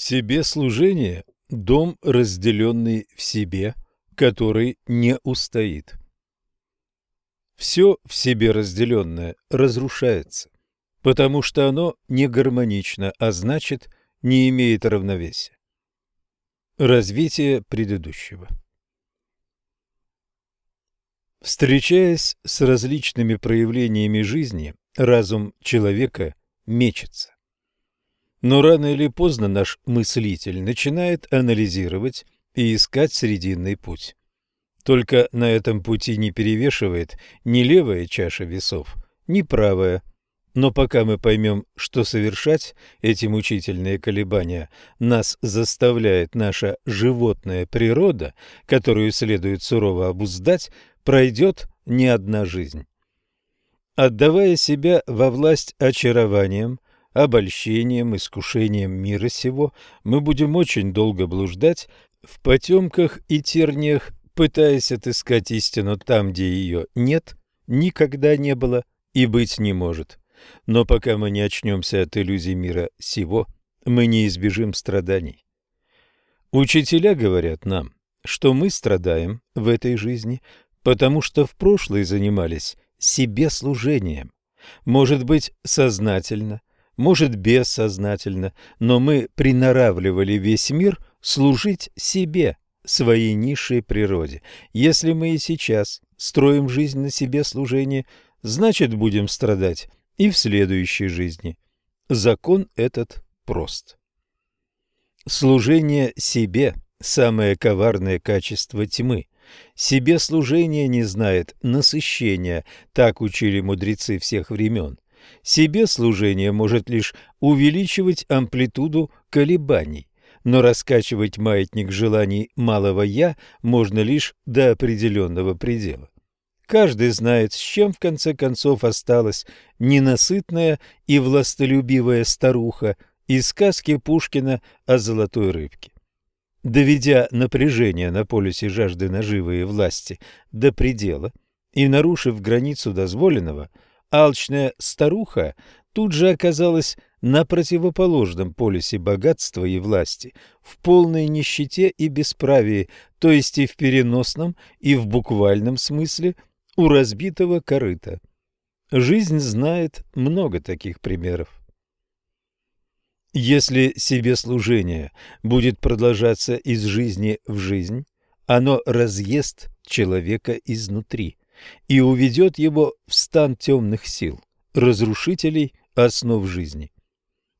Себе служение – дом, разделенный в себе, который не устоит. Все в себе разделенное разрушается, потому что оно не гармонично, а значит, не имеет равновесия. Развитие предыдущего Встречаясь с различными проявлениями жизни, разум человека мечется. Но рано или поздно наш мыслитель начинает анализировать и искать срединный путь. Только на этом пути не перевешивает ни левая чаша весов, ни правая. Но пока мы поймем, что совершать эти мучительные колебания нас заставляет наша животная природа, которую следует сурово обуздать, пройдет не одна жизнь. Отдавая себя во власть очарованиям, обольщением, искушением мира сего, мы будем очень долго блуждать в потемках и терниях, пытаясь отыскать истину там, где ее нет, никогда не было и быть не может. Но пока мы не очнемся от иллюзий мира сего, мы не избежим страданий. Учителя говорят нам, что мы страдаем в этой жизни, потому что в прошлой занимались себе служением. Может быть, сознательно, может бессознательно, но мы приноравливали весь мир служить себе, своей низшей природе. Если мы и сейчас строим жизнь на себе служение, значит будем страдать и в следующей жизни. Закон этот прост. Служение себе – самое коварное качество тьмы. Себе служение не знает насыщения, так учили мудрецы всех времен. Себе служение может лишь увеличивать амплитуду колебаний, но раскачивать маятник желаний малого «я» можно лишь до определенного предела. Каждый знает, с чем в конце концов осталась ненасытная и властолюбивая старуха из сказки Пушкина о золотой рыбке. Доведя напряжение на полюсе жажды наживы и власти до предела и нарушив границу дозволенного – Алчная старуха тут же оказалась на противоположном полюсе богатства и власти, в полной нищете и бесправии, то есть и в переносном, и в буквальном смысле у разбитого корыта. Жизнь знает много таких примеров. Если себе служение будет продолжаться из жизни в жизнь, оно разъест человека изнутри и уведет его в стан темных сил, разрушителей основ жизни.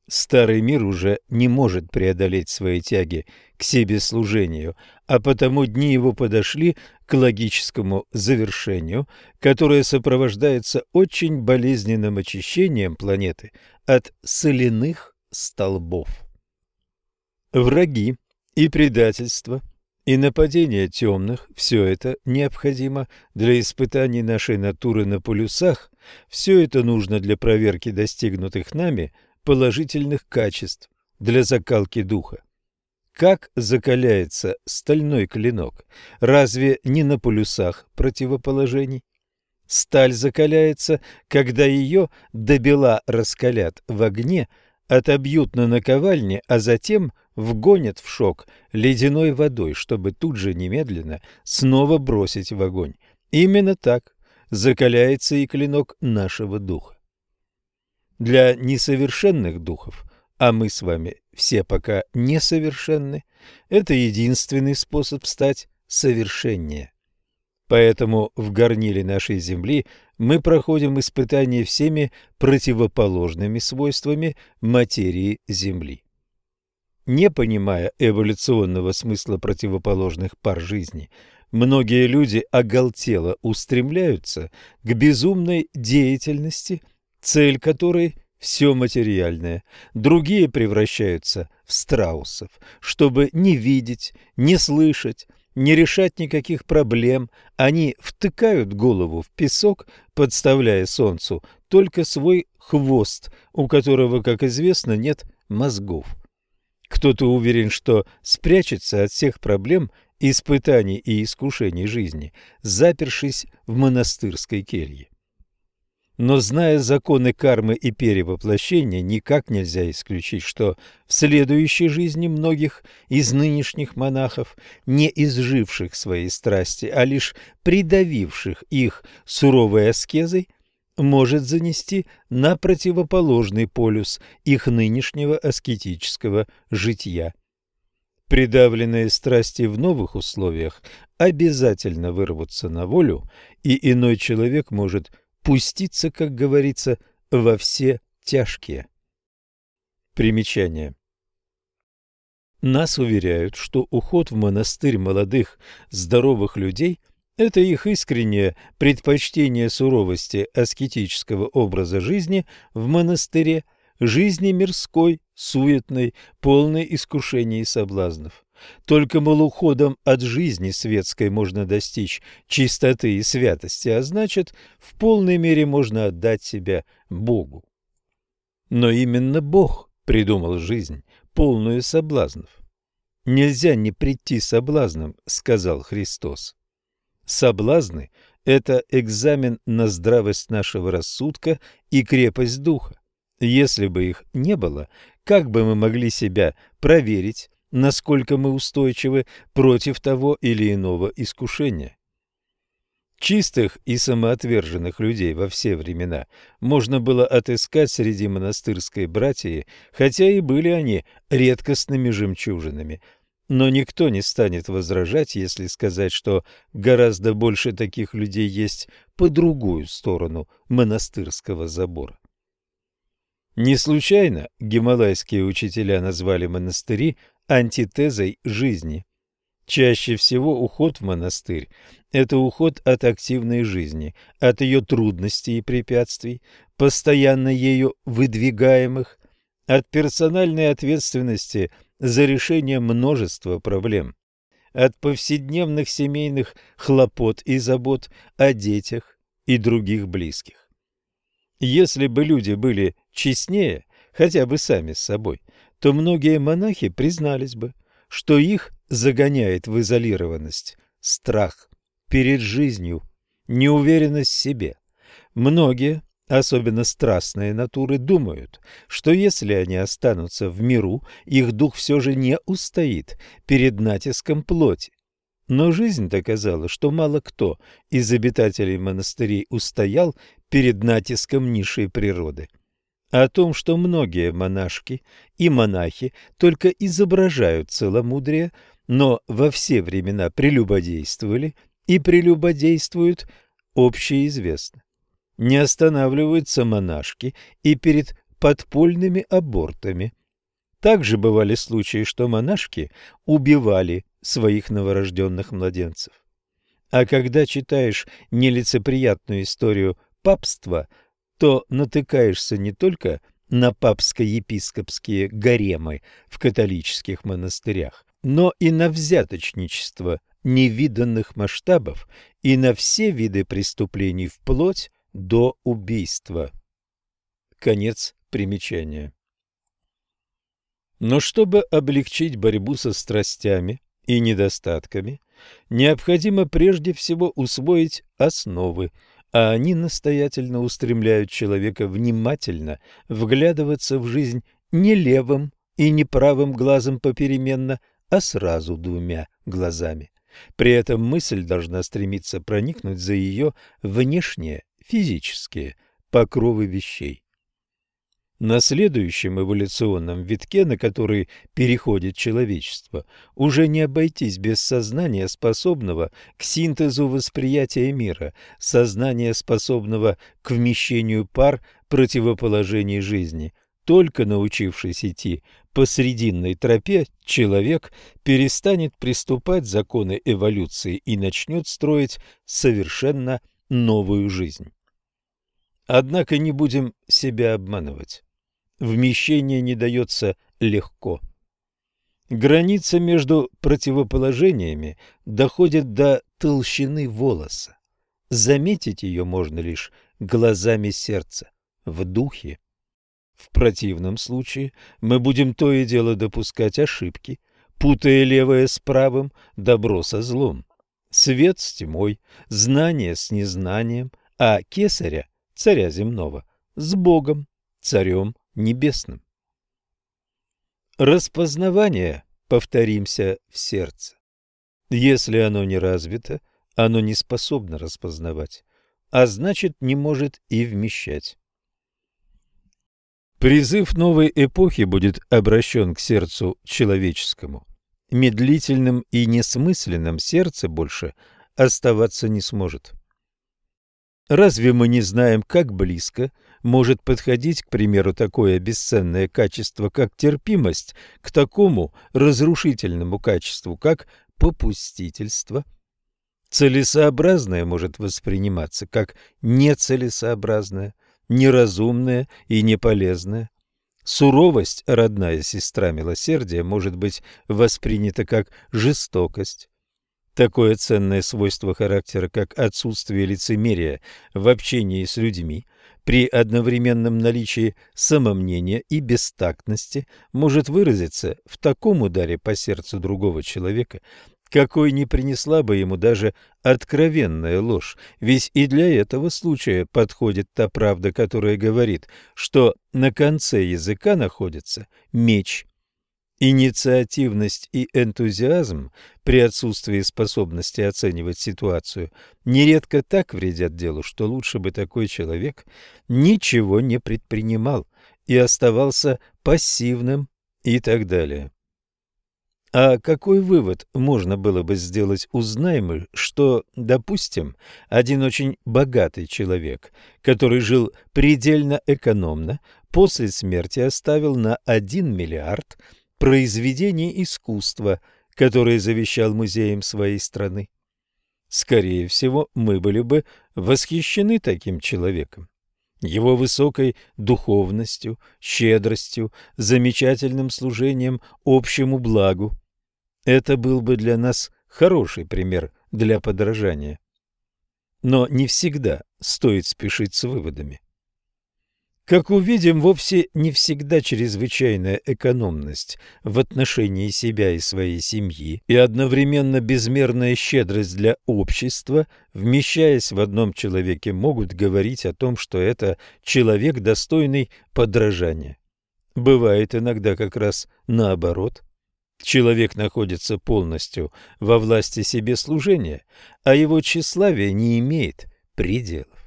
Старый мир уже не может преодолеть свои тяги к себе служению, а потому дни его подошли к логическому завершению, которое сопровождается очень болезненным очищением планеты от соляных столбов. Враги и предательство и нападение темных – все это необходимо для испытаний нашей натуры на полюсах, все это нужно для проверки достигнутых нами положительных качеств, для закалки духа. Как закаляется стальной клинок? Разве не на полюсах противоположений? Сталь закаляется, когда ее до бела раскалят в огне, отобьют на наковальне, а затем вгонят в шок ледяной водой, чтобы тут же немедленно снова бросить в огонь. Именно так закаляется и клинок нашего духа. Для несовершенных духов, а мы с вами все пока несовершенны, это единственный способ стать совершеннее. Поэтому в горниле нашей Земли мы проходим испытания всеми противоположными свойствами материи Земли не понимая эволюционного смысла противоположных пар жизни, многие люди оголтело устремляются к безумной деятельности, цель которой – все материальное. Другие превращаются в страусов, чтобы не видеть, не слышать, не решать никаких проблем. Они втыкают голову в песок, подставляя солнцу только свой хвост, у которого, как известно, нет мозгов. Кто-то уверен, что спрячется от всех проблем, испытаний и искушений жизни, запершись в монастырской келье. Но зная законы кармы и перевоплощения, никак нельзя исключить, что в следующей жизни многих из нынешних монахов, не изживших своей страсти, а лишь придавивших их суровой аскезой, может занести на противоположный полюс их нынешнего аскетического житья. Придавленные страсти в новых условиях обязательно вырвутся на волю, и иной человек может пуститься, как говорится, во все тяжкие. Примечание. Нас уверяют, что уход в монастырь молодых, здоровых людей – это их искреннее предпочтение суровости аскетического образа жизни в монастыре, жизни мирской, суетной, полной искушений и соблазнов. Только, мол, уходом от жизни светской можно достичь чистоты и святости, а значит, в полной мере можно отдать себя Богу. Но именно Бог придумал жизнь, полную соблазнов. «Нельзя не прийти соблазном», — сказал Христос. Соблазны – это экзамен на здравость нашего рассудка и крепость духа. Если бы их не было, как бы мы могли себя проверить, насколько мы устойчивы против того или иного искушения. Чистых и самоотверженных людей во все времена можно было отыскать среди монастырской братьи, хотя и были они редкостными жемчужинами. Но никто не станет возражать, если сказать, что гораздо больше таких людей есть по другую сторону монастырского забора. Не случайно гималайские учителя назвали монастыри антитезой жизни. Чаще всего уход в монастырь – это уход от активной жизни, от ее трудностей и препятствий, постоянно ею выдвигаемых, от персональной ответственности за решение множества проблем, от повседневных семейных хлопот и забот о детях и других близких. Если бы люди были честнее, хотя бы сами с собой, то многие монахи признались бы, что их загоняет в изолированность страх перед жизнью, неуверенность в себе. Многие, особенно страстные натуры, думают, что если они останутся в миру, их дух все же не устоит перед натиском плоти. Но жизнь доказала, что мало кто из обитателей монастырей устоял перед натиском низшей природы о том, что многие монашки и монахи только изображают целомудрие, но во все времена прелюбодействовали и прелюбодействуют, общеизвестно. Не останавливаются монашки и перед подпольными абортами. Также бывали случаи, что монашки убивали своих новорожденных младенцев. А когда читаешь нелицеприятную историю папства – то натыкаешься не только на папско-епископские гаремы в католических монастырях, но и на взяточничество невиданных масштабов и на все виды преступлений вплоть до убийства. Конец примечания. Но чтобы облегчить борьбу со страстями и недостатками, необходимо прежде всего усвоить основы, а они настоятельно устремляют человека внимательно вглядываться в жизнь не левым и не правым глазом попеременно, а сразу двумя глазами. При этом мысль должна стремиться проникнуть за ее внешние физические покровы вещей. На следующем эволюционном витке, на который переходит человечество, уже не обойтись без сознания, способного к синтезу восприятия мира, сознания, способного к вмещению пар противоположений жизни. Только научившись идти по срединной тропе, человек перестанет приступать законы эволюции и начнет строить совершенно новую жизнь. Однако не будем себя обманывать вмещение не дается легко. Граница между противоположениями доходит до толщины волоса. Заметить ее можно лишь глазами сердца, в духе. В противном случае мы будем то и дело допускать ошибки, путая левое с правым, добро со злом, свет с тьмой, знание с незнанием, а кесаря царя земного, с Богом, царем небесным. Распознавание, повторимся, в сердце. Если оно не развито, оно не способно распознавать, а значит не может и вмещать. Призыв новой эпохи будет обращен к сердцу человеческому. Медлительным и несмысленным сердце больше оставаться не сможет. Разве мы не знаем, как близко может подходить, к примеру, такое бесценное качество, как терпимость, к такому разрушительному качеству, как попустительство? Целесообразное может восприниматься как нецелесообразное, неразумное и неполезное. Суровость, родная сестра милосердия, может быть воспринята как жестокость. Такое ценное свойство характера, как отсутствие лицемерия в общении с людьми, при одновременном наличии самомнения и бестактности, может выразиться в таком ударе по сердцу другого человека, какой не принесла бы ему даже откровенная ложь, ведь и для этого случая подходит та правда, которая говорит, что на конце языка находится меч, Инициативность и энтузиазм при отсутствии способности оценивать ситуацию нередко так вредят делу, что лучше бы такой человек ничего не предпринимал и оставался пассивным и так далее. А какой вывод можно было бы сделать, узнаем мы, что, допустим, один очень богатый человек, который жил предельно экономно, после смерти оставил на 1 миллиард – произведений искусства, которые завещал музеям своей страны. Скорее всего, мы были бы восхищены таким человеком, его высокой духовностью, щедростью, замечательным служением общему благу. Это был бы для нас хороший пример для подражания. Но не всегда стоит спешить с выводами. Как увидим, вовсе не всегда чрезвычайная экономность в отношении себя и своей семьи и одновременно безмерная щедрость для общества, вмещаясь в одном человеке, могут говорить о том, что это человек, достойный подражания. Бывает иногда как раз наоборот. Человек находится полностью во власти себе служения, а его тщеславие не имеет пределов.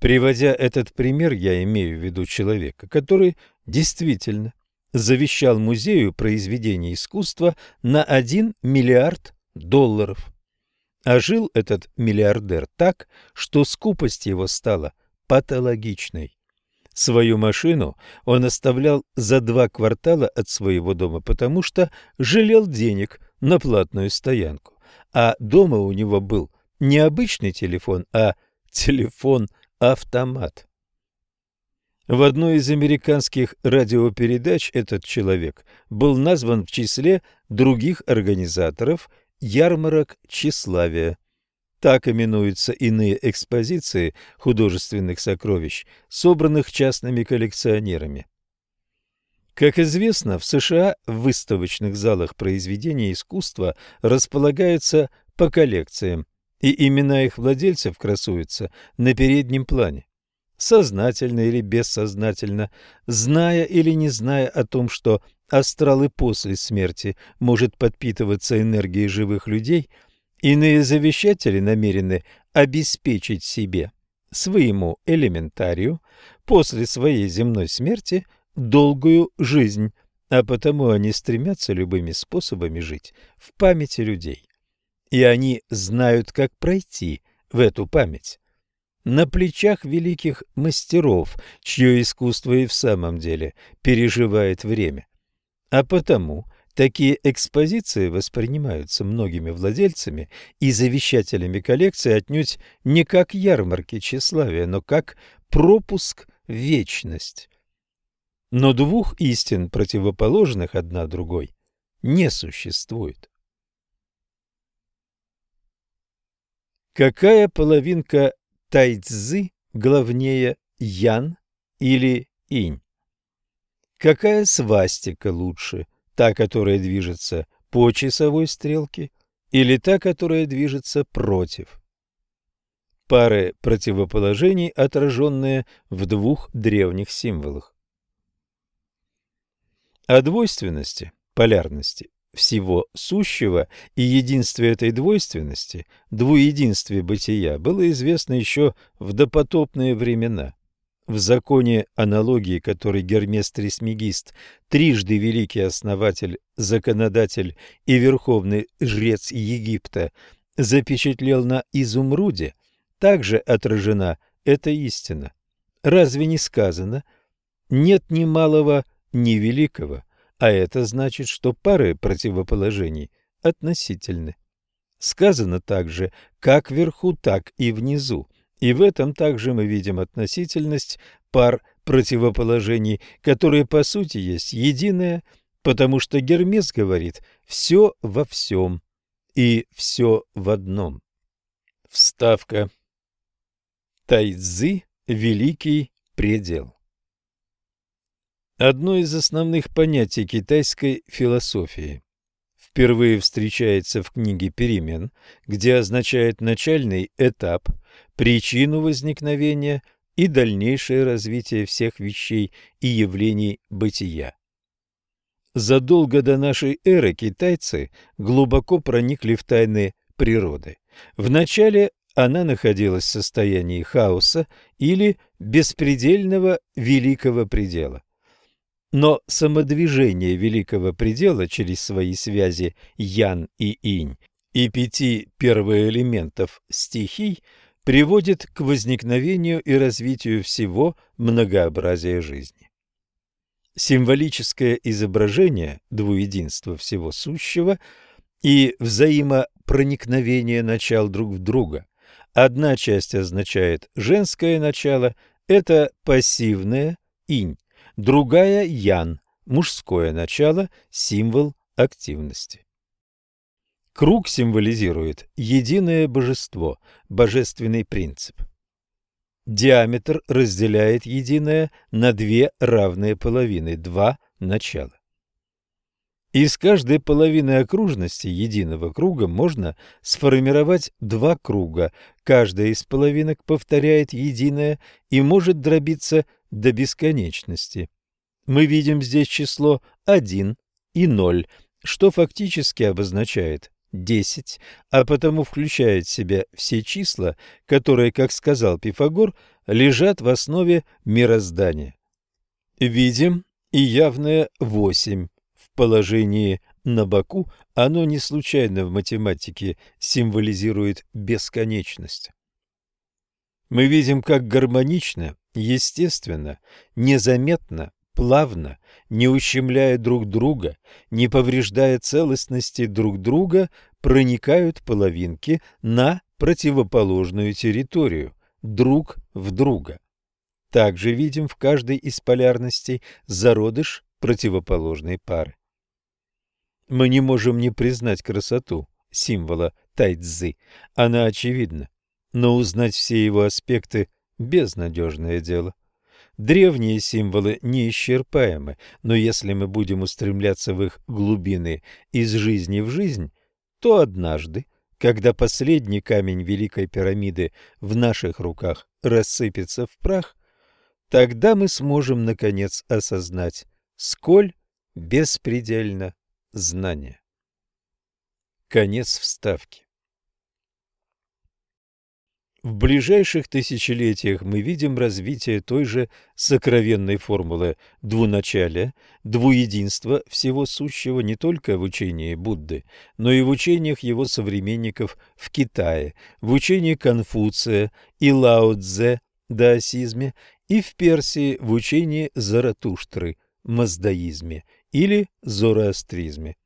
Приводя этот пример, я имею в виду человека, который действительно завещал музею произведений искусства на 1 миллиард долларов. А жил этот миллиардер так, что скупость его стала патологичной. Свою машину он оставлял за два квартала от своего дома, потому что жалел денег на платную стоянку. А дома у него был не обычный телефон, а телефон автомат. В одной из американских радиопередач этот человек был назван в числе других организаторов ярмарок тщеславия. Так именуются иные экспозиции художественных сокровищ, собранных частными коллекционерами. Как известно, в США в выставочных залах произведения искусства располагаются по коллекциям, и имена их владельцев красуются на переднем плане. Сознательно или бессознательно, зная или не зная о том, что астрал и после смерти может подпитываться энергией живых людей, иные завещатели намерены обеспечить себе, своему элементарию, после своей земной смерти долгую жизнь, а потому они стремятся любыми способами жить в памяти людей и они знают, как пройти в эту память. На плечах великих мастеров, чье искусство и в самом деле переживает время. А потому такие экспозиции воспринимаются многими владельцами и завещателями коллекции отнюдь не как ярмарки тщеславия, но как пропуск в вечность. Но двух истин, противоположных одна другой, не существует. Какая половинка тайцзы главнее ян или инь? Какая свастика лучше, та, которая движется по часовой стрелке, или та, которая движется против? пары противоположений, отраженные в двух древних символах. О двойственности, полярности всего сущего и единстве этой двойственности, двуединстве бытия, было известно еще в допотопные времена. В законе аналогии, который Гермес Трисмегист, трижды великий основатель, законодатель и верховный жрец Египта, запечатлел на изумруде, также отражена эта истина. Разве не сказано «нет ни малого, ни великого», а это значит, что пары противоположений относительны. Сказано также как вверху, так и внизу, и в этом также мы видим относительность пар противоположений, которые по сути есть единое, потому что Гермес говорит «все во всем» и «все в одном». Вставка. Тайцзы – великий предел. Одно из основных понятий китайской философии. Впервые встречается в книге «Перемен», где означает начальный этап, причину возникновения и дальнейшее развитие всех вещей и явлений бытия. Задолго до нашей эры китайцы глубоко проникли в тайны природы. Вначале она находилась в состоянии хаоса или беспредельного великого предела. Но самодвижение великого предела через свои связи Ян и Инь и пяти первоэлементов стихий приводит к возникновению и развитию всего многообразия жизни. Символическое изображение двуединства всего сущего и взаимопроникновение начал друг в друга Одна часть означает женское начало, это пассивное инь, другая ян, мужское начало, символ активности. Круг символизирует единое божество, божественный принцип. Диаметр разделяет единое на две равные половины, два начала. Из каждой половины окружности единого круга можно сформировать два круга. Каждая из половинок повторяет единое и может дробиться до бесконечности. Мы видим здесь число 1 и 0, что фактически обозначает 10, а потому включает в себя все числа, которые, как сказал Пифагор, лежат в основе мироздания. Видим и явное 8 положении на боку, оно не случайно в математике символизирует бесконечность. Мы видим, как гармонично, естественно, незаметно, плавно, не ущемляя друг друга, не повреждая целостности друг друга, проникают половинки на противоположную территорию, друг в друга. Также видим в каждой из полярностей зародыш противоположной пары. Мы не можем не признать красоту символа тайцзы. Она очевидна, но узнать все его аспекты – безнадежное дело. Древние символы неисчерпаемы, но если мы будем устремляться в их глубины из жизни в жизнь, то однажды, когда последний камень Великой пирамиды в наших руках рассыпется в прах, тогда мы сможем, наконец, осознать, сколь беспредельно знания. Конец вставки. В ближайших тысячелетиях мы видим развитие той же сокровенной формулы двуначалия, двуединства всего сущего не только в учении Будды, но и в учениях его современников в Китае, в учении Конфуция и Лао Цзэ, даосизме, и в Персии в учении Заратуштры, маздаизме или зороастризме.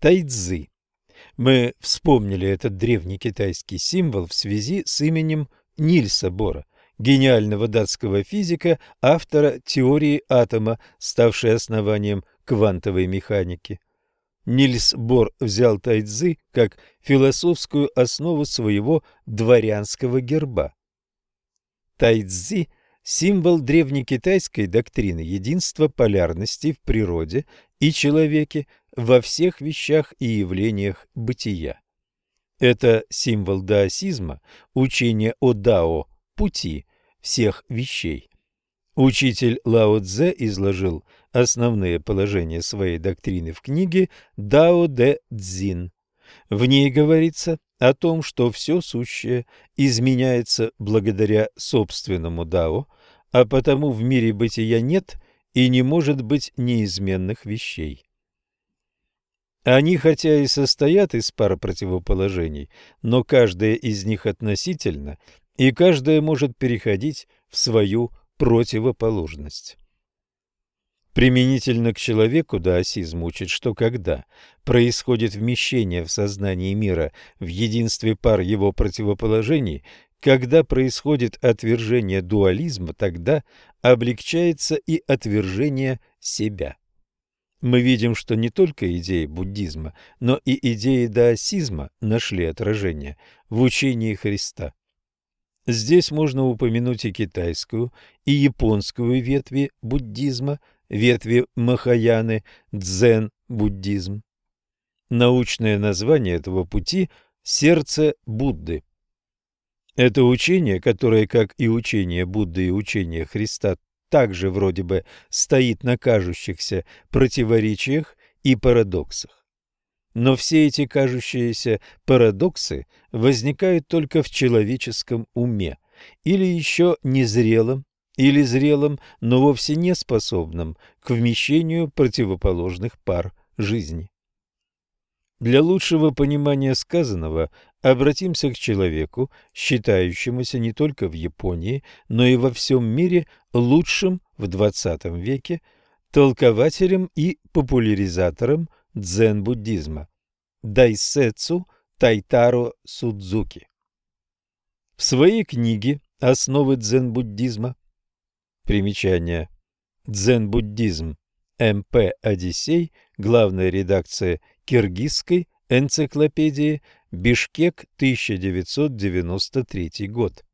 Тайцзы. Мы вспомнили этот древний китайский символ в связи с именем Нильса Бора, гениального датского физика, автора теории атома, ставшей основанием квантовой механики. Нильс Бор взял тайцзы как философскую основу своего дворянского герба. Тайцзи – символ древнекитайской доктрины единства полярности в природе и человеке во всех вещах и явлениях бытия. Это символ даосизма, учение о дао, пути всех вещей. Учитель Лао Цзэ изложил основные положения своей доктрины в книге «Дао Дэ Цзин». В ней говорится о том, что все сущее изменяется благодаря собственному дао, а потому в мире бытия нет и не может быть неизменных вещей. Они хотя и состоят из пар противоположений, но каждая из них относительно, и каждая может переходить в свою противоположность. Применительно к человеку даосизм учит, что когда происходит вмещение в сознании мира в единстве пар его противоположений, когда происходит отвержение дуализма, тогда облегчается и отвержение себя. Мы видим, что не только идеи буддизма, но и идеи даосизма нашли отражение в учении Христа. Здесь можно упомянуть и китайскую, и японскую ветви буддизма, ветви Махаяны, дзен-буддизм. Научное название этого пути – «Сердце Будды». Это учение, которое, как и учение Будды и учение Христа, также вроде бы стоит на кажущихся противоречиях и парадоксах. Но все эти кажущиеся парадоксы возникают только в человеческом уме, или еще незрелом, или зрелом, но вовсе не способном к вмещению противоположных пар жизни. Для лучшего понимания сказанного обратимся к человеку, считающемуся не только в Японии, но и во всем мире лучшим в XX веке толкователем и популяризатором дзен-буддизма Дайсетсу Тайтаро Судзуки. В своей книге «Основы дзен-буддизма» примечание «Дзен-буддизм. МП Одиссей», главная редакция киргизской энциклопедии Бишкек, 1993 год.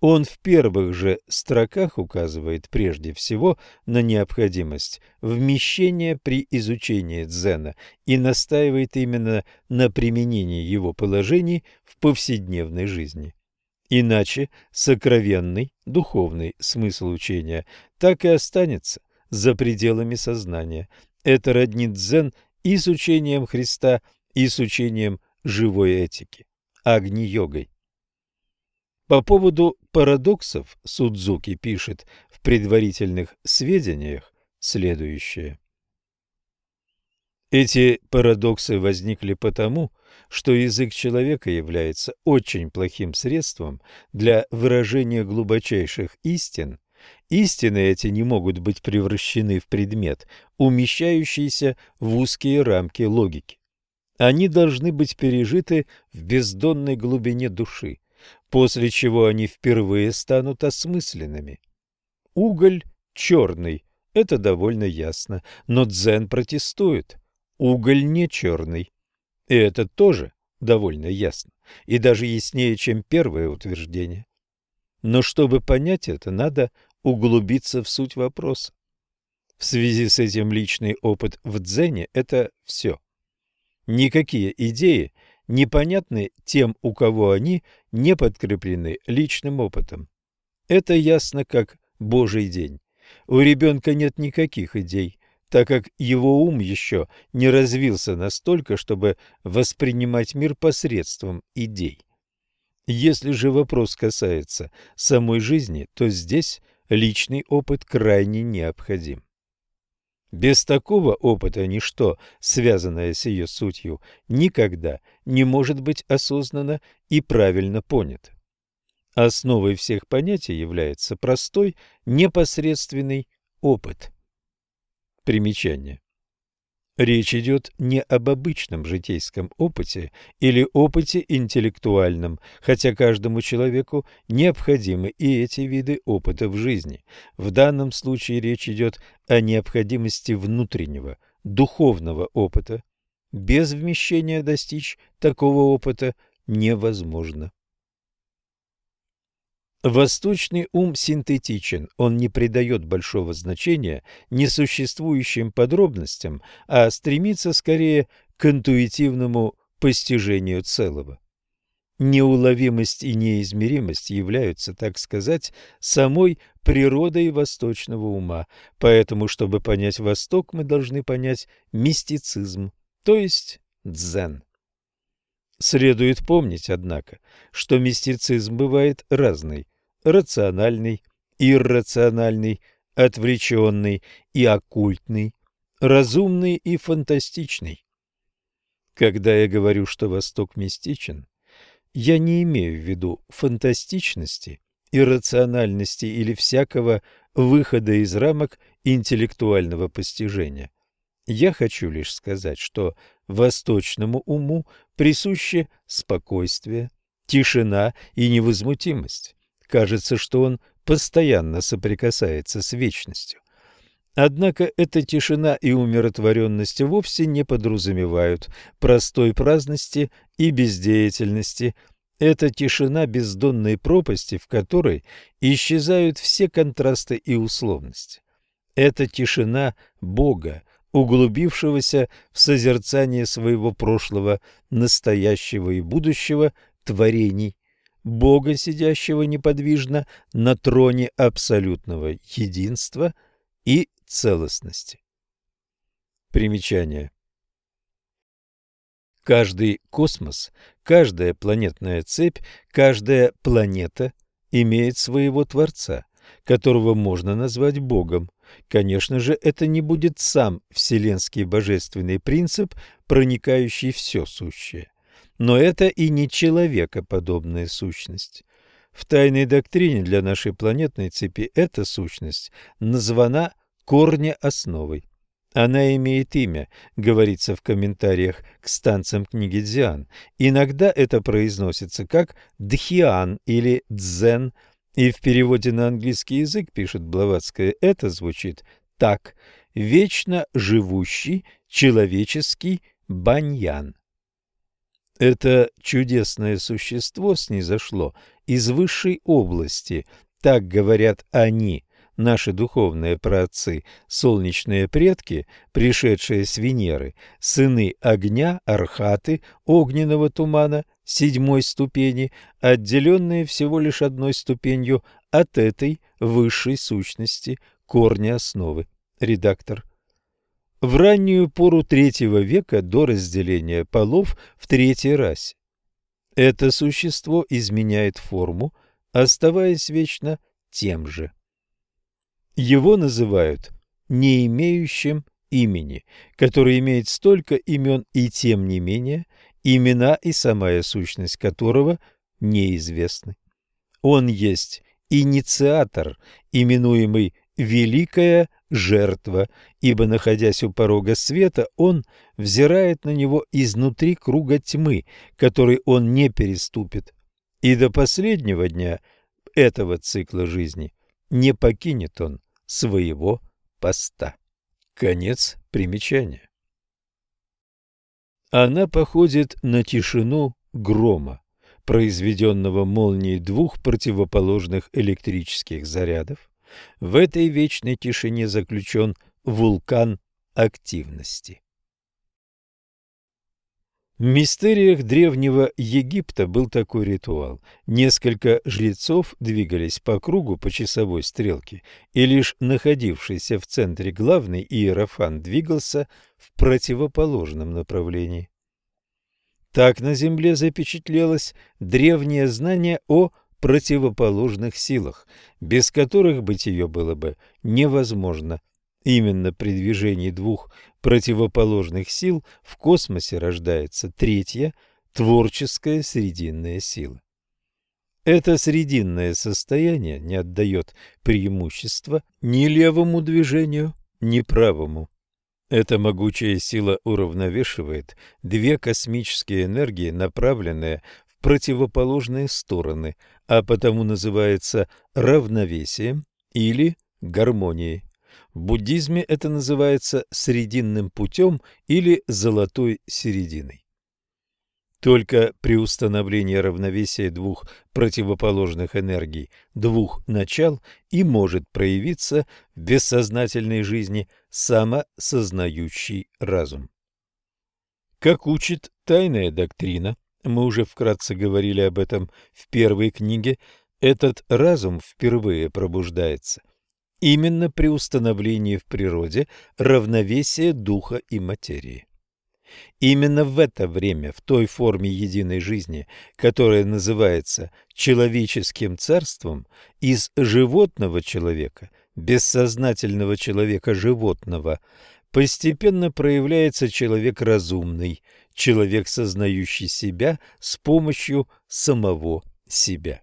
Он в первых же строках указывает прежде всего на необходимость вмещения при изучении дзена и настаивает именно на применении его положений в повседневной жизни. Иначе сокровенный духовный смысл учения так и останется за пределами сознания. Это роднит дзен и с учением Христа, и с учением живой этики, агни-йогой. По поводу парадоксов Судзуки пишет в предварительных сведениях следующее. Эти парадоксы возникли потому, что язык человека является очень плохим средством для выражения глубочайших истин. Истины эти не могут быть превращены в предмет, умещающийся в узкие рамки логики. Они должны быть пережиты в бездонной глубине души после чего они впервые станут осмысленными. Уголь черный – это довольно ясно, но дзен протестует. Уголь не черный. И это тоже довольно ясно, и даже яснее, чем первое утверждение. Но чтобы понять это, надо углубиться в суть вопроса. В связи с этим личный опыт в дзене – это все. Никакие идеи непонятны тем, у кого они не подкреплены личным опытом. Это ясно как Божий день. У ребенка нет никаких идей, так как его ум еще не развился настолько, чтобы воспринимать мир посредством идей. Если же вопрос касается самой жизни, то здесь личный опыт крайне необходим. Без такого опыта ничто, связанное с ее сутью, никогда не может быть осознанно и правильно понято. Основой всех понятий является простой, непосредственный опыт. Примечание. Речь идет не об обычном житейском опыте или опыте интеллектуальном, хотя каждому человеку необходимы и эти виды опыта в жизни. В данном случае речь идет о необходимости внутреннего, духовного опыта. Без вмещения достичь такого опыта невозможно. Восточный ум синтетичен, он не придает большого значения несуществующим подробностям, а стремится скорее к интуитивному постижению целого. Неуловимость и неизмеримость являются, так сказать, самой природой восточного ума, поэтому, чтобы понять Восток, мы должны понять мистицизм, то есть дзен. Следует помнить, однако, что мистицизм бывает разный – рациональный, иррациональный, отвлеченный и оккультный, разумный и фантастичный. Когда я говорю, что Восток мистичен, я не имею в виду фантастичности, иррациональности или всякого выхода из рамок интеллектуального постижения. Я хочу лишь сказать, что восточному уму присуще спокойствие, тишина и невозмутимость. Кажется, что он постоянно соприкасается с вечностью. Однако эта тишина и умиротворенность вовсе не подразумевают простой праздности и бездеятельности. Это тишина бездонной пропасти, в которой исчезают все контрасты и условности. Это тишина Бога, углубившегося в созерцание своего прошлого, настоящего и будущего творений, Бога, сидящего неподвижно на троне абсолютного единства и целостности. Примечание. Каждый космос, каждая планетная цепь, каждая планета имеет своего Творца, которого можно назвать Богом. Конечно же, это не будет сам вселенский божественный принцип, проникающий все сущее. Но это и не человекоподобная сущность. В тайной доктрине для нашей планетной цепи эта сущность названа корня основой. Она имеет имя, говорится в комментариях к станциям книги Дзян. Иногда это произносится как Дхиан или Дзен, и в переводе на английский язык, пишет Блаватская, это звучит так «вечно живущий человеческий баньян». Это чудесное существо снизошло из высшей области, так говорят они, наши духовные праотцы, солнечные предки, пришедшие с Венеры, сыны огня, архаты, огненного тумана, седьмой ступени, отделенные всего лишь одной ступенью от этой высшей сущности, корня основы. Редактор. В раннюю пору третьего века до разделения полов в третьей расе. Это существо изменяет форму, оставаясь вечно тем же. Его называют не имеющим имени, который имеет столько имен и тем не менее имена и самая сущность которого неизвестны. Он есть инициатор, именуемый «великая жертва», ибо, находясь у порога света, он взирает на него изнутри круга тьмы, который он не переступит, и до последнего дня этого цикла жизни не покинет он своего поста. Конец примечания. Она походит на тишину грома, произведенного молнией двух противоположных электрических зарядов. В этой вечной тишине заключен вулкан активности. В мистериях древнего Египта был такой ритуал. Несколько жрецов двигались по кругу по часовой стрелке, и лишь находившийся в центре главный иерофан двигался в противоположном направлении. Так на земле запечатлелось древнее знание о противоположных силах, без которых бытие было бы невозможно. Именно при движении двух противоположных сил в космосе рождается третья, творческая срединная сила. Это срединное состояние не отдает преимущества ни левому движению, ни правому. Эта могучая сила уравновешивает две космические энергии, направленные в противоположные стороны, а потому называется равновесием или гармонией. В буддизме это называется срединным путем или золотой серединой. Только при установлении равновесия двух противоположных энергий, двух начал и может проявиться в бессознательной жизни самосознающий разум. Как учит тайная доктрина, мы уже вкратце говорили об этом в первой книге, этот разум впервые пробуждается именно при установлении в природе равновесия духа и материи. Именно в это время, в той форме единой жизни, которая называется человеческим царством, из животного человека, бессознательного человека животного, постепенно проявляется человек разумный, человек, сознающий себя с помощью самого себя.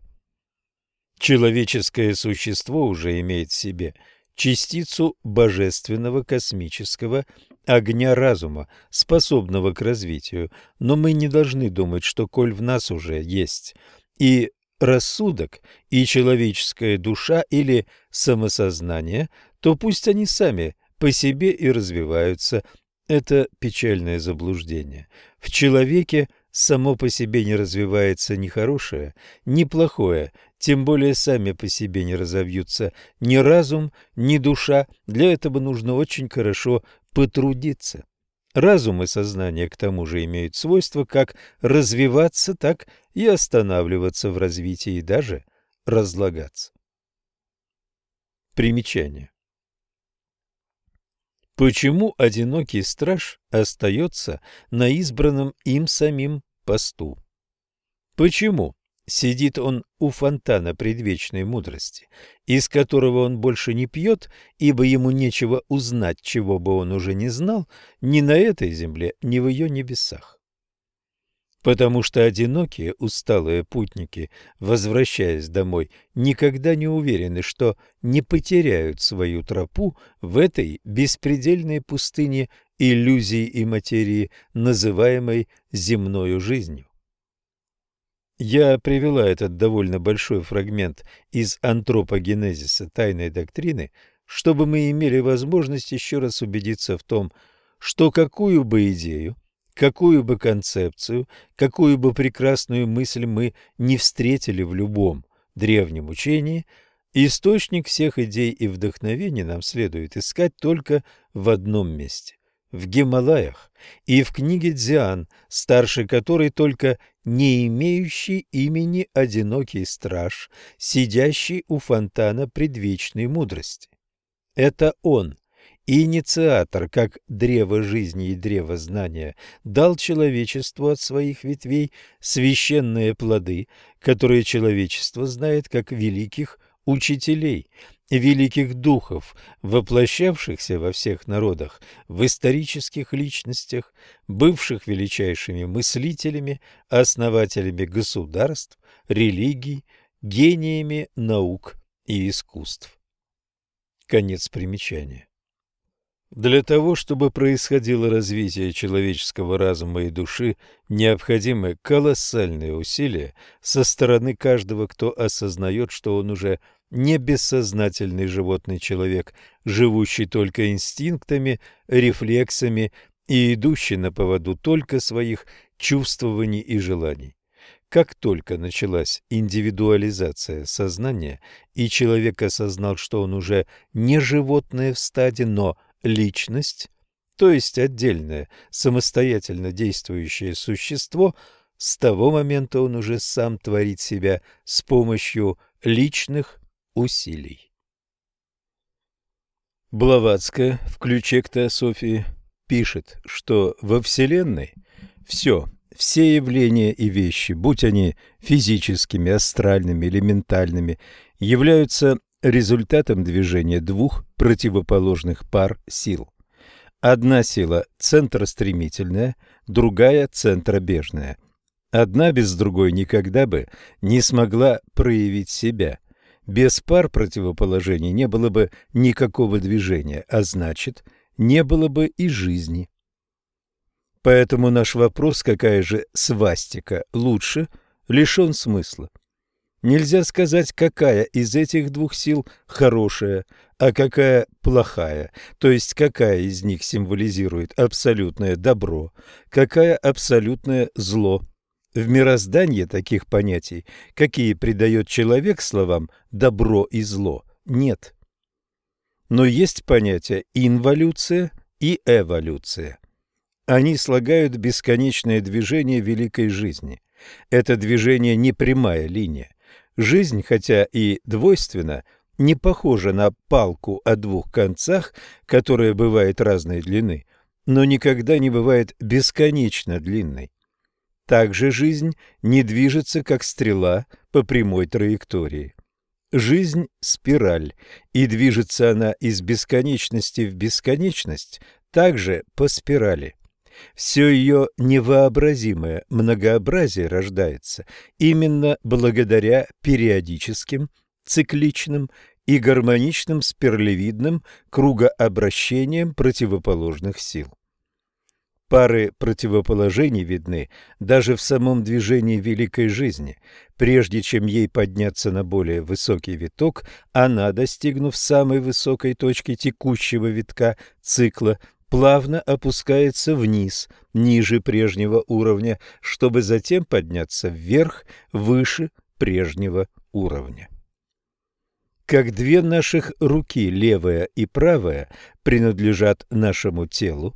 Человеческое существо уже имеет в себе частицу божественного космического огня разума, способного к развитию, но мы не должны думать, что коль в нас уже есть и рассудок, и человеческая душа или самосознание, то пусть они сами по себе и развиваются. Это печальное заблуждение. В человеке само по себе не развивается ни хорошее, ни плохое, тем более сами по себе не разовьются ни разум, ни душа. Для этого нужно очень хорошо потрудиться. Разум и сознание к тому же имеют свойство как развиваться, так и останавливаться в развитии и даже разлагаться. Примечание. Почему одинокий страж остается на избранном им самим посту? Почему Сидит он у фонтана предвечной мудрости, из которого он больше не пьет, ибо ему нечего узнать, чего бы он уже не знал, ни на этой земле, ни в ее небесах. Потому что одинокие, усталые путники, возвращаясь домой, никогда не уверены, что не потеряют свою тропу в этой беспредельной пустыне иллюзии и материи, называемой земною жизнью. Я привела этот довольно большой фрагмент из антропогенезиса тайной доктрины, чтобы мы имели возможность еще раз убедиться в том, что какую бы идею, какую бы концепцию, какую бы прекрасную мысль мы не встретили в любом древнем учении, источник всех идей и вдохновений нам следует искать только в одном месте в Гималаях и в книге Дзян, старше которой только не имеющий имени одинокий страж, сидящий у фонтана предвечной мудрости. Это он, инициатор, как древо жизни и древо знания, дал человечеству от своих ветвей священные плоды, которые человечество знает как великих учителей, великих духов, воплощавшихся во всех народах, в исторических личностях, бывших величайшими мыслителями, основателями государств, религий, гениями наук и искусств. Конец примечания. Для того, чтобы происходило развитие человеческого разума и души, необходимы колоссальные усилия со стороны каждого, кто осознает, что он уже не бессознательный животный человек, живущий только инстинктами, рефлексами и идущий на поводу только своих чувствований и желаний. Как только началась индивидуализация сознания, и человек осознал, что он уже не животное в стаде, но личность, то есть отдельное, самостоятельно действующее существо, с того момента он уже сам творит себя с помощью личных усилий. Блаватская в ключе к теософии пишет, что во Вселенной все, все явления и вещи, будь они физическими, астральными или ментальными, являются результатом движения двух противоположных пар сил. Одна сила центростремительная, другая центробежная. Одна без другой никогда бы не смогла проявить себя – без пар противоположений не было бы никакого движения, а значит, не было бы и жизни. Поэтому наш вопрос, какая же свастика лучше, лишен смысла. Нельзя сказать, какая из этих двух сил хорошая, а какая плохая, то есть какая из них символизирует абсолютное добро, какая абсолютное зло. В мироздании таких понятий, какие придает человек словам «добро» и «зло», нет. Но есть понятия инволюция и эволюция. Они слагают бесконечное движение великой жизни. Это движение не прямая линия. Жизнь, хотя и двойственна, не похожа на палку о двух концах, которая бывает разной длины, но никогда не бывает бесконечно длинной. Также жизнь не движется, как стрела, по прямой траектории. Жизнь – спираль, и движется она из бесконечности в бесконечность, также по спирали. Все ее невообразимое многообразие рождается именно благодаря периодическим, цикличным и гармоничным спиралевидным кругообращениям противоположных сил. Пары противоположений видны даже в самом движении великой жизни. Прежде чем ей подняться на более высокий виток, она, достигнув самой высокой точки текущего витка цикла, плавно опускается вниз, ниже прежнего уровня, чтобы затем подняться вверх, выше прежнего уровня. Как две наших руки, левая и правая, принадлежат нашему телу,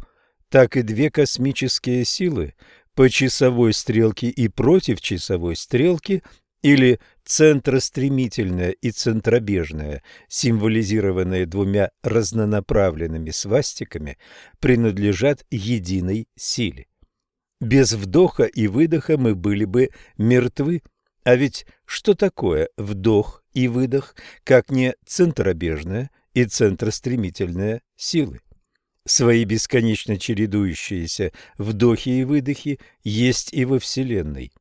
так и две космические силы по часовой стрелке и против часовой стрелки или центростремительная и центробежная, символизированные двумя разнонаправленными свастиками, принадлежат единой силе. Без вдоха и выдоха мы были бы мертвы, а ведь что такое вдох и выдох, как не центробежная и центростремительная силы? Свои бесконечно чередующиеся вдохи и выдохи есть и во Вселенной.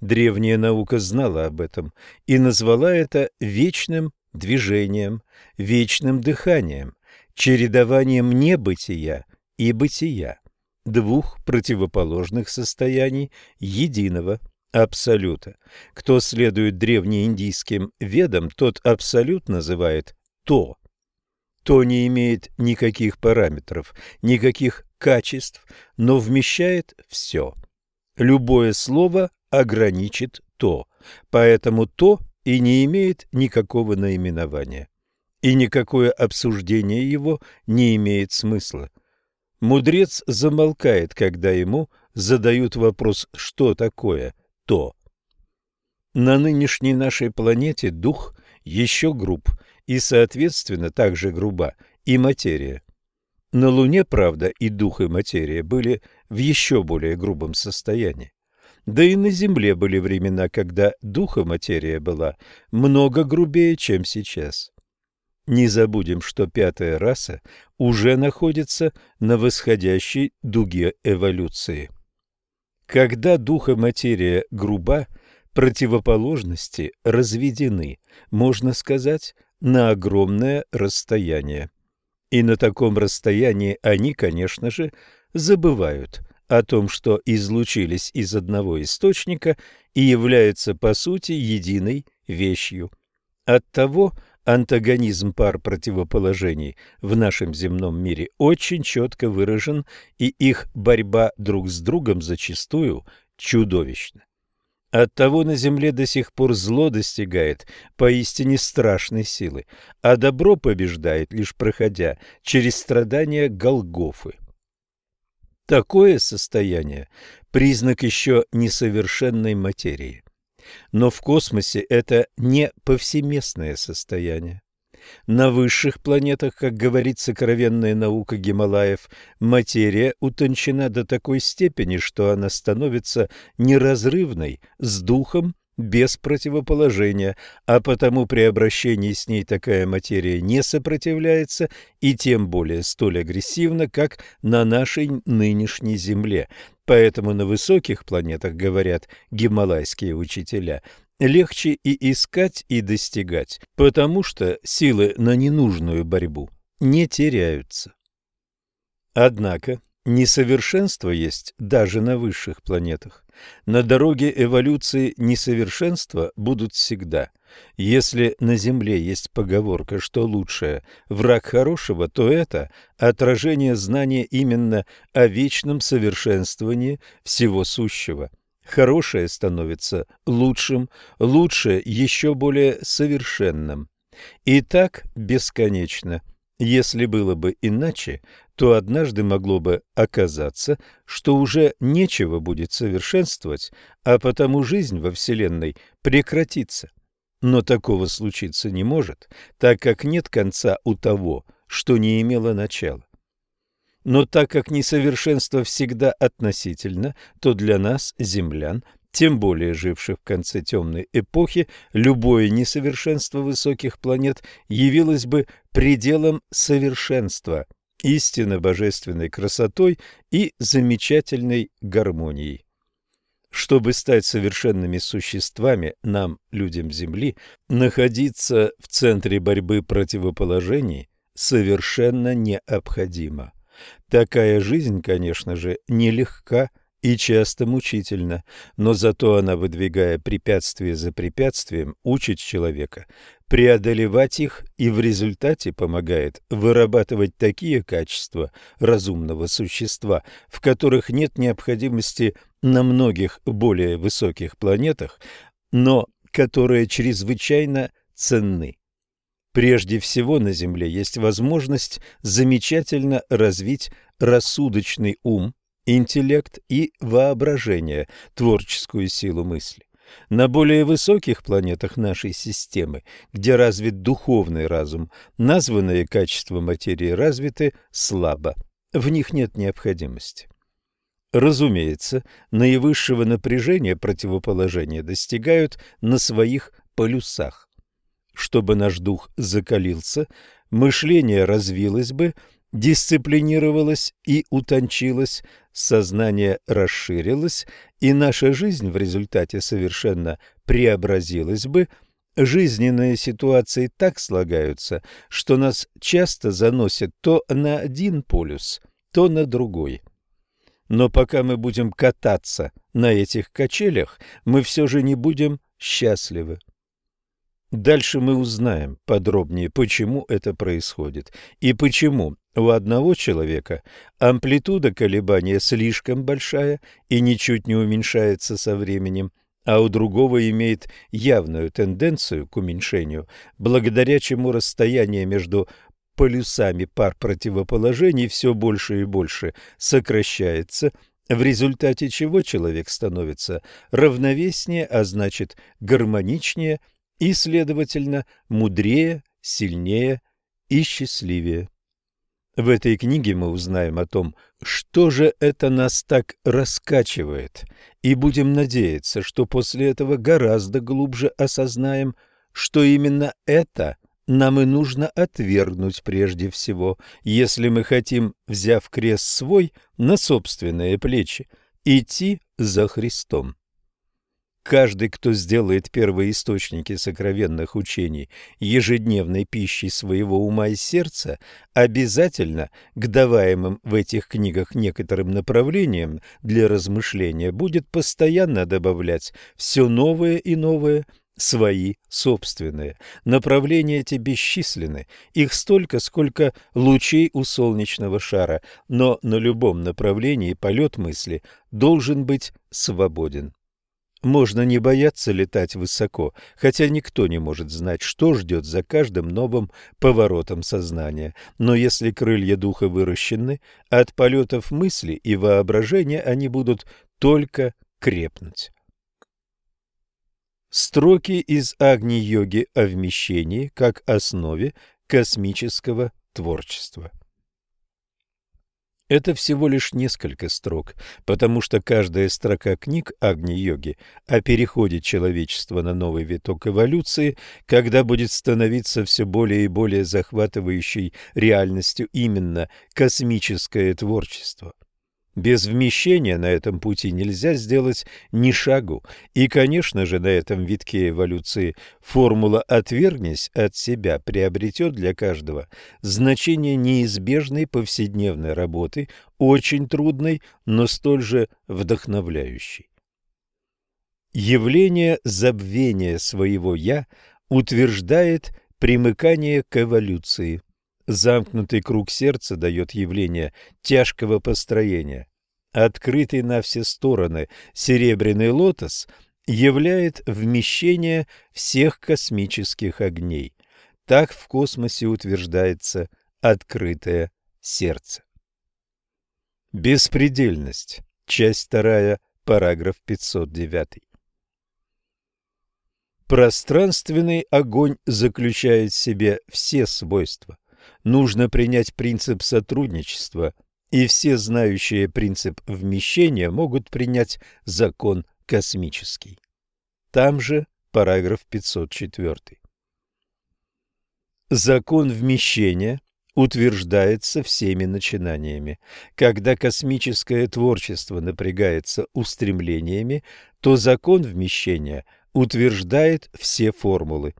Древняя наука знала об этом и назвала это вечным движением, вечным дыханием, чередованием небытия и бытия, двух противоположных состояний единого абсолюта. Кто следует древнеиндийским ведам, тот абсолют называет «то», то не имеет никаких параметров, никаких качеств, но вмещает все. Любое слово ограничит то, поэтому то и не имеет никакого наименования. И никакое обсуждение его не имеет смысла. Мудрец замолкает, когда ему задают вопрос «что такое то?». На нынешней нашей планете дух еще груб – и, соответственно, также груба и материя. На Луне, правда, и дух, и материя были в еще более грубом состоянии. Да и на Земле были времена, когда дух и материя была много грубее, чем сейчас. Не забудем, что пятая раса уже находится на восходящей дуге эволюции. Когда дух и материя груба, противоположности разведены, можно сказать, на огромное расстояние. И на таком расстоянии они, конечно же, забывают о том, что излучились из одного источника и являются по сути единой вещью. Оттого антагонизм пар противоположений в нашем земном мире очень четко выражен, и их борьба друг с другом зачастую чудовищна. Оттого на земле до сих пор зло достигает поистине страшной силы, а добро побеждает, лишь проходя через страдания Голгофы. Такое состояние – признак еще несовершенной материи. Но в космосе это не повсеместное состояние. На высших планетах, как говорит сокровенная наука Гималаев, материя утончена до такой степени, что она становится неразрывной с духом без противоположения, а потому при обращении с ней такая материя не сопротивляется и тем более столь агрессивна, как на нашей нынешней Земле. Поэтому на высоких планетах, говорят гималайские учителя, легче и искать, и достигать, потому что силы на ненужную борьбу не теряются. Однако несовершенство есть даже на высших планетах. На дороге эволюции несовершенства будут всегда. Если на Земле есть поговорка, что лучшее – враг хорошего, то это отражение знания именно о вечном совершенствовании всего сущего – Хорошее становится лучшим, лучшее еще более совершенным. И так бесконечно. Если было бы иначе, то однажды могло бы оказаться, что уже нечего будет совершенствовать, а потому жизнь во Вселенной прекратится. Но такого случиться не может, так как нет конца у того, что не имело начала. Но так как несовершенство всегда относительно, то для нас, землян, тем более живших в конце темной эпохи, любое несовершенство высоких планет явилось бы пределом совершенства, истинно божественной красотой и замечательной гармонией. Чтобы стать совершенными существами, нам, людям Земли, находиться в центре борьбы противоположений совершенно необходимо. Такая жизнь, конечно же, нелегка и часто мучительна, но зато она, выдвигая препятствие за препятствием, учит человека преодолевать их и в результате помогает вырабатывать такие качества разумного существа, в которых нет необходимости на многих более высоких планетах, но которые чрезвычайно ценны. Прежде всего на Земле есть возможность замечательно развить рассудочный ум, интеллект и воображение, творческую силу мысли. На более высоких планетах нашей системы, где развит духовный разум, названные качества материи развиты слабо. В них нет необходимости. Разумеется, наивысшего напряжения противоположения достигают на своих полюсах. Чтобы наш дух закалился, мышление развилось бы, дисциплинировалось и утончилось, сознание расширилось, и наша жизнь в результате совершенно преобразилась бы, жизненные ситуации так слагаются, что нас часто заносят то на один полюс, то на другой. Но пока мы будем кататься на этих качелях, мы все же не будем счастливы. Дальше мы узнаем подробнее, почему это происходит и почему у одного человека амплитуда колебания слишком большая и ничуть не уменьшается со временем, а у другого имеет явную тенденцию к уменьшению, благодаря чему расстояние между полюсами пар противоположений все больше и больше сокращается, в результате чего человек становится равновеснее, а значит гармоничнее и, следовательно, мудрее, сильнее и счастливее. В этой книге мы узнаем о том, что же это нас так раскачивает, и будем надеяться, что после этого гораздо глубже осознаем, что именно это нам и нужно отвергнуть прежде всего, если мы хотим, взяв крест свой на собственные плечи, идти за Христом. Каждый, кто сделает первые источники сокровенных учений ежедневной пищей своего ума и сердца, обязательно к даваемым в этих книгах некоторым направлениям для размышления будет постоянно добавлять все новое и новое, свои собственные. Направления эти бесчисленны, их столько, сколько лучей у солнечного шара, но на любом направлении полет мысли должен быть свободен. Можно не бояться летать высоко, хотя никто не может знать, что ждет за каждым новым поворотом сознания. Но если крылья духа выращены, от полетов мысли и воображения они будут только крепнуть. Строки из Агни-йоги о вмещении как основе космического творчества. Это всего лишь несколько строк, потому что каждая строка книг Агни-йоги о переходе человечества на новый виток эволюции, когда будет становиться все более и более захватывающей реальностью именно космическое творчество. Без вмещения на этом пути нельзя сделать ни шагу, и, конечно же, на этом витке эволюции формула «отвергнись от себя» приобретет для каждого значение неизбежной повседневной работы, очень трудной, но столь же вдохновляющей. Явление забвения своего «я» утверждает примыкание к эволюции. Замкнутый круг сердца дает явление тяжкого построения. Открытый на все стороны серебряный лотос являет вмещение всех космических огней. Так в космосе утверждается открытое сердце. Беспредельность. Часть 2, параграф 509. Пространственный огонь заключает в себе все свойства. Нужно принять принцип сотрудничества, и все знающие принцип вмещения могут принять закон космический. Там же параграф 504. Закон вмещения утверждается всеми начинаниями. Когда космическое творчество напрягается устремлениями, то закон вмещения утверждает все формулы.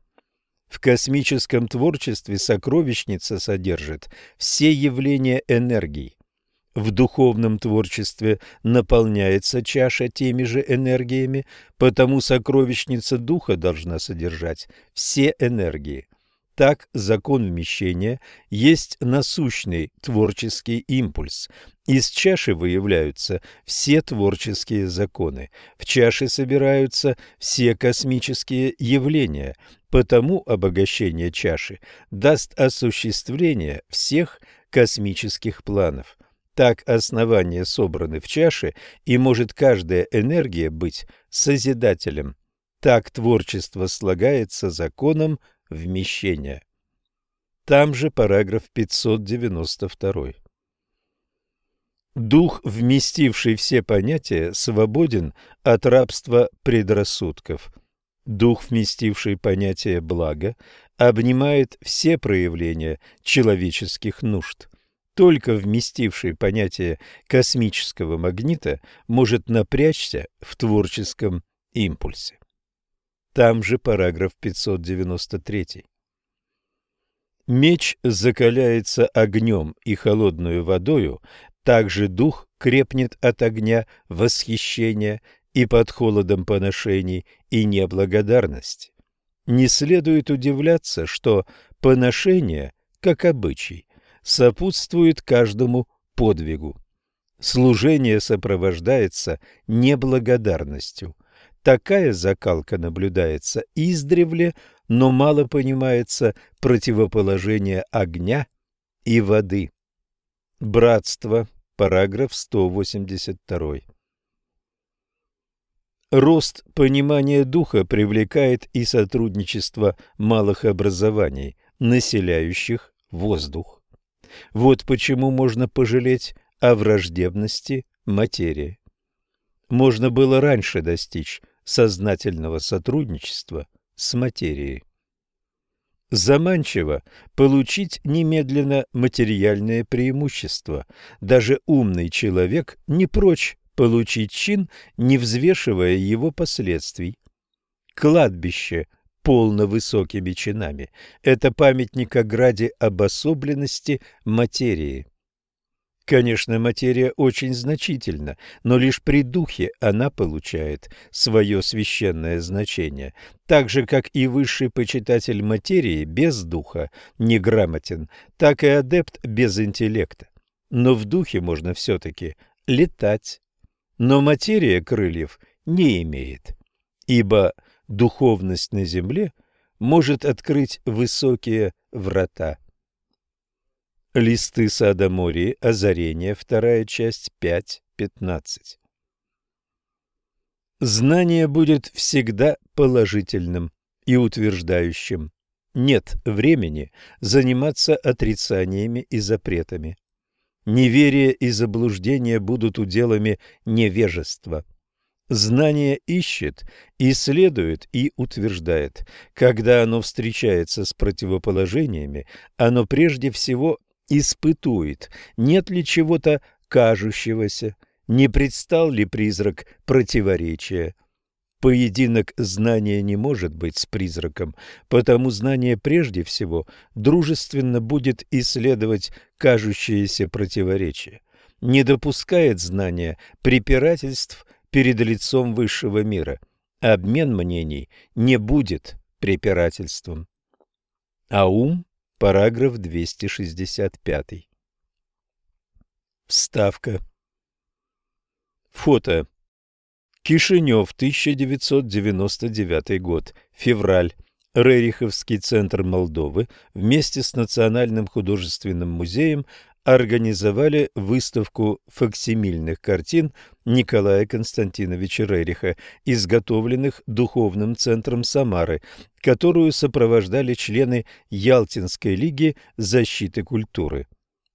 В космическом творчестве сокровищница содержит все явления энергии. В духовном творчестве наполняется чаша теми же энергиями, потому сокровищница духа должна содержать все энергии. Так закон вмещения есть насущный творческий импульс. Из чаши выявляются все творческие законы. В чаше собираются все космические явления. Потому обогащение чаши даст осуществление всех космических планов. Так основания собраны в чаше, и может каждая энергия быть созидателем. Так творчество слагается законом вмещения. Там же параграф 592. Дух, вместивший все понятия, свободен от рабства предрассудков. Дух, вместивший понятие блага, обнимает все проявления человеческих нужд. Только вместивший понятие космического магнита может напрячься в творческом импульсе. Там же параграф 593. Меч закаляется огнем и холодную водою, также дух крепнет от огня восхищения и под холодом поношений и неблагодарности. Не следует удивляться, что поношение, как обычай, сопутствует каждому подвигу. Служение сопровождается неблагодарностью – Такая закалка наблюдается издревле, но мало понимается противоположение огня и воды. Братство, параграф 182. Рост понимания духа привлекает и сотрудничество малых образований, населяющих воздух. Вот почему можно пожалеть о враждебности материи. Можно было раньше достичь сознательного сотрудничества с материей. Заманчиво получить немедленно материальное преимущество. Даже умный человек не прочь получить чин, не взвешивая его последствий. Кладбище полно высокими чинами. Это памятник о граде обособленности материи. Конечно, материя очень значительна, но лишь при духе она получает свое священное значение, так же, как и высший почитатель материи без духа неграмотен, так и адепт без интеллекта. Но в духе можно все-таки летать. Но материя крыльев не имеет, ибо духовность на земле может открыть высокие врата. Листы сада Мории, Озарение, вторая часть, 5.15. Знание будет всегда положительным и утверждающим. Нет времени заниматься отрицаниями и запретами. Неверие и заблуждение будут уделами невежества. Знание ищет, исследует и утверждает. Когда оно встречается с противоположениями, оно прежде всего испытует, нет ли чего-то кажущегося, не предстал ли призрак противоречия. Поединок знания не может быть с призраком, потому знание прежде всего дружественно будет исследовать кажущиеся противоречия. Не допускает знания препирательств перед лицом высшего мира. Обмен мнений не будет препирательством. А ум Параграф 265. Вставка. Фото. Кишинев, 1999 год. Февраль. Рериховский центр Молдовы вместе с Национальным художественным музеем организовали выставку факсимильных картин Николая Константиновича Рериха, изготовленных Духовным центром Самары, которую сопровождали члены Ялтинской лиги защиты культуры.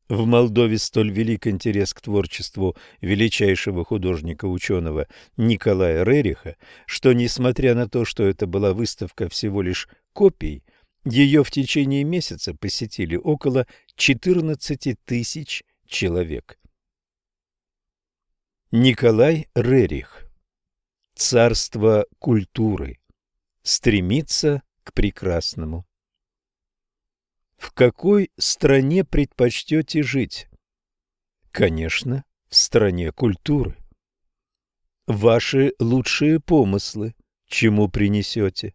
В Молдове столь велик интерес к творчеству величайшего художника-ученого Николая Рериха, что, несмотря на то, что это была выставка всего лишь копий, ее в течение месяца посетили около 14 тысяч человек. Николай Рерих Царство культуры стремится к прекрасному. В какой стране предпочтете жить? Конечно, в стране культуры. Ваши лучшие помыслы чему принесете?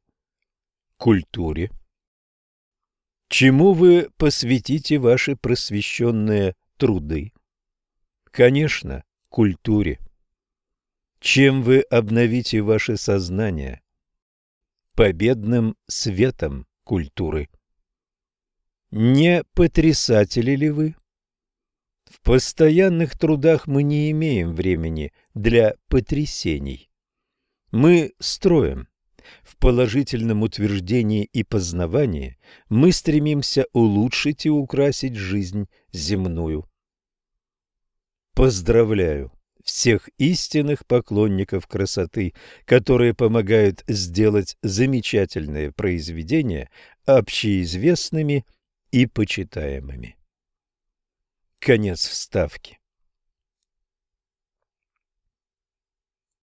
Культуре. Чему вы посвятите ваши просвещенные труды? Конечно, культуре. Чем вы обновите ваше сознание? Победным светом культуры. Не потрясатели ли вы? В постоянных трудах мы не имеем времени для потрясений. Мы строим. В положительном утверждении и познавании мы стремимся улучшить и украсить жизнь земную. Поздравляю всех истинных поклонников красоты, которые помогают сделать замечательные произведения общеизвестными и почитаемыми. Конец вставки.